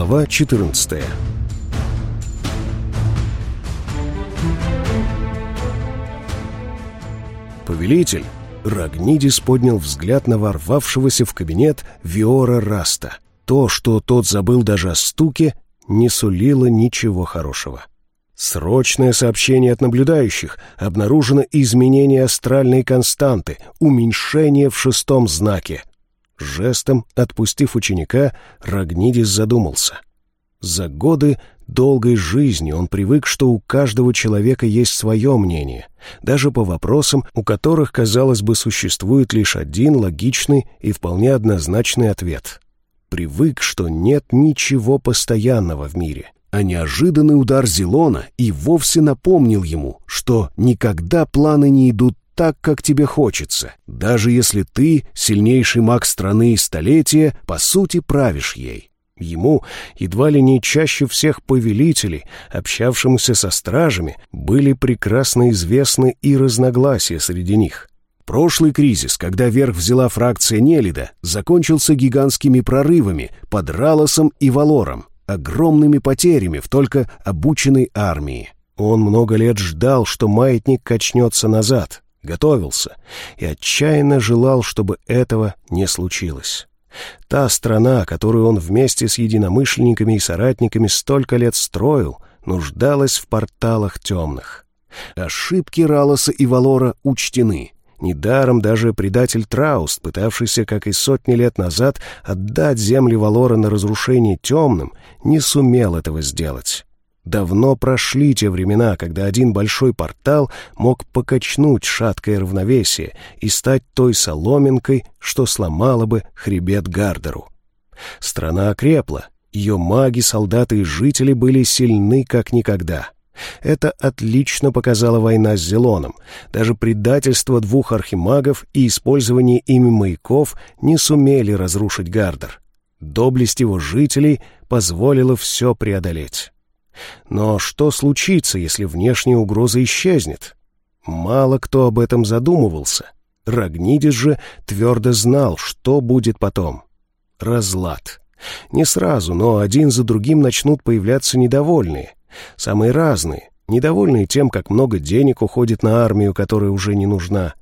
Глава 14 Повелитель Рагнидис поднял взгляд на ворвавшегося в кабинет Виора Раста. То, что тот забыл даже о стуке, не сулило ничего хорошего. Срочное сообщение от наблюдающих. Обнаружено изменение астральной константы, уменьшение в шестом знаке. Жестом, отпустив ученика, Рагнидис задумался. За годы долгой жизни он привык, что у каждого человека есть свое мнение, даже по вопросам, у которых, казалось бы, существует лишь один логичный и вполне однозначный ответ. Привык, что нет ничего постоянного в мире. А неожиданный удар Зелона и вовсе напомнил ему, что никогда планы не идут так, как тебе хочется, даже если ты, сильнейший маг страны и столетия, по сути правишь ей. Ему, едва ли не чаще всех повелителей, общавшимся со стражами, были прекрасно известны и разногласия среди них. Прошлый кризис, когда верх взяла фракция Нелида, закончился гигантскими прорывами под Ралосом и Валором, огромными потерями в только обученной армии. Он много лет ждал, что маятник качнется назад, готовился и отчаянно желал, чтобы этого не случилось. Та страна, которую он вместе с единомышленниками и соратниками столько лет строил, нуждалась в порталах темных. Ошибки Ралоса и Валора учтены. Недаром даже предатель Трауст, пытавшийся, как и сотни лет назад, отдать земли Валора на разрушение темным, не сумел этого сделать. Давно прошли те времена, когда один большой портал мог покачнуть шаткое равновесие и стать той соломинкой, что сломала бы хребет Гардеру. Страна окрепла, ее маги, солдаты и жители были сильны как никогда. Это отлично показала война с Зелоном. Даже предательство двух архимагов и использование ими маяков не сумели разрушить Гардер. Доблесть его жителей позволила все преодолеть. Но что случится, если внешняя угроза исчезнет? Мало кто об этом задумывался. Рагнидис же твердо знал, что будет потом. Разлад. Не сразу, но один за другим начнут появляться недовольные. Самые разные. Недовольные тем, как много денег уходит на армию, которая уже не нужна.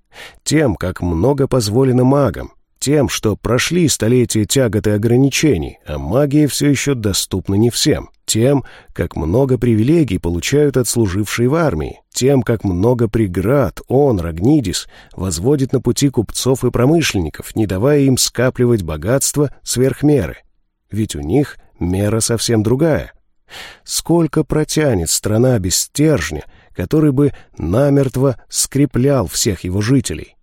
Тем, как много позволено магам. Тем, что прошли столетия тягот и ограничений, а магия все еще доступна не всем тем, как много привилегий получают отслужившие в армии, тем, как много преград он, Рагнидис, возводит на пути купцов и промышленников, не давая им скапливать богатство сверх меры. Ведь у них мера совсем другая. Сколько протянет страна без стержня, который бы намертво скреплял всех его жителей?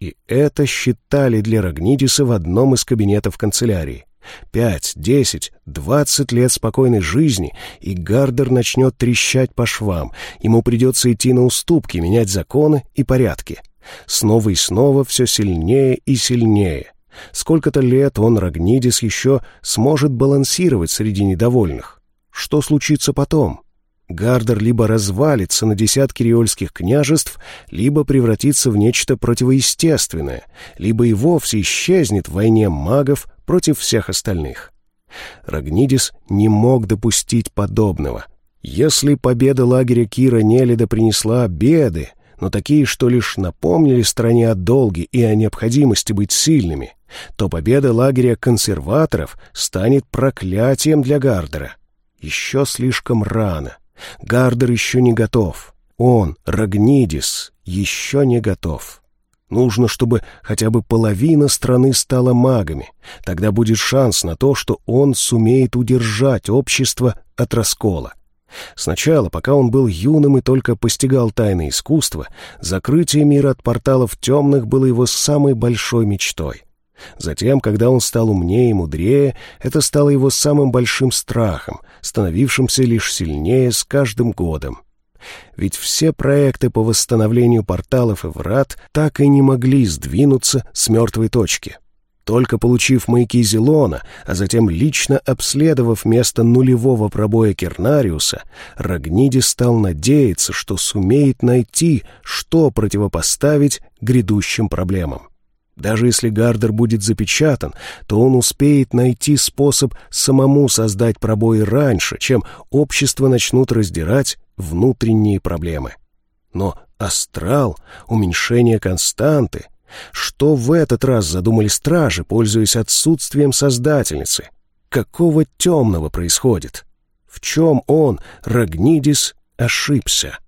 И это считали для Рагнидиса в одном из кабинетов канцелярии. Пять, десять, двадцать лет спокойной жизни, и Гардер начнет трещать по швам. Ему придется идти на уступки, менять законы и порядки. Снова и снова все сильнее и сильнее. Сколько-то лет он, Рагнидис, еще сможет балансировать среди недовольных. Что случится потом? Гардер либо развалится на десятки риольских княжеств, либо превратится в нечто противоестественное, либо и вовсе исчезнет в войне магов против всех остальных. Рагнидис не мог допустить подобного. Если победа лагеря Кира Нелида принесла беды, но такие, что лишь напомнили стране о долге и о необходимости быть сильными, то победа лагеря консерваторов станет проклятием для Гардера. Еще слишком рано. Гардер еще не готов. Он, Рагнидис, еще не готов. Нужно, чтобы хотя бы половина страны стала магами. Тогда будет шанс на то, что он сумеет удержать общество от раскола. Сначала, пока он был юным и только постигал тайны искусства, закрытие мира от порталов темных было его самой большой мечтой. Затем, когда он стал умнее и мудрее, это стало его самым большим страхом, становившимся лишь сильнее с каждым годом. Ведь все проекты по восстановлению порталов и врат так и не могли сдвинуться с мертвой точки. Только получив маяки Зелона, а затем лично обследовав место нулевого пробоя Кернариуса, Рагниди стал надеяться, что сумеет найти, что противопоставить грядущим проблемам. Даже если Гардер будет запечатан, то он успеет найти способ самому создать пробой раньше, чем общество начнут раздирать внутренние проблемы. Но астрал, уменьшение константы, что в этот раз задумали стражи, пользуясь отсутствием создательницы? Какого темного происходит? В чем он, Рагнидис, ошибся?